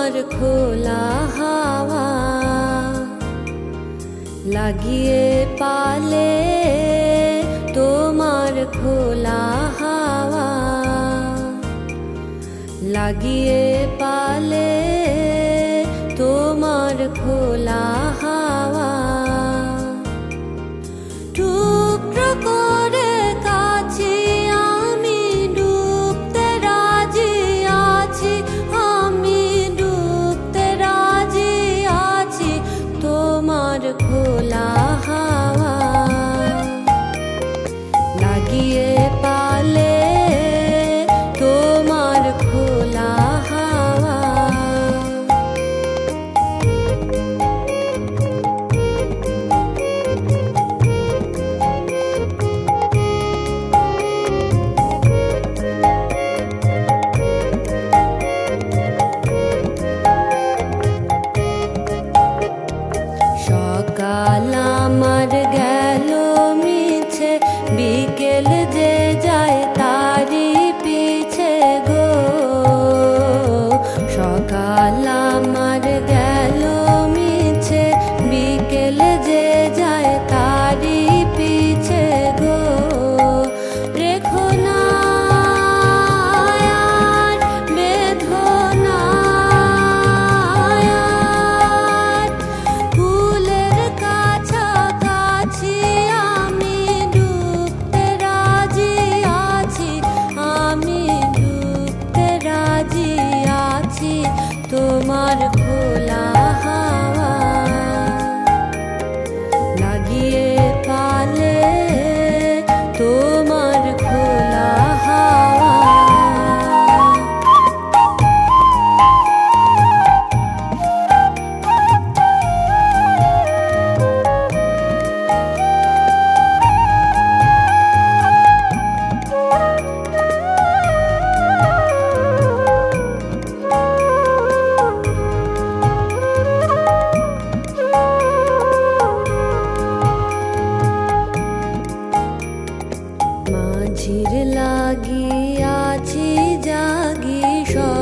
তোমার খোলা হাওয়া লাগিয়ে পালে তোমার খোলা হাওয়া লাগিয়ে পালে তোমার খোলা হাওয়া द्वार खोला নিশির লাগি আছি জাগি সব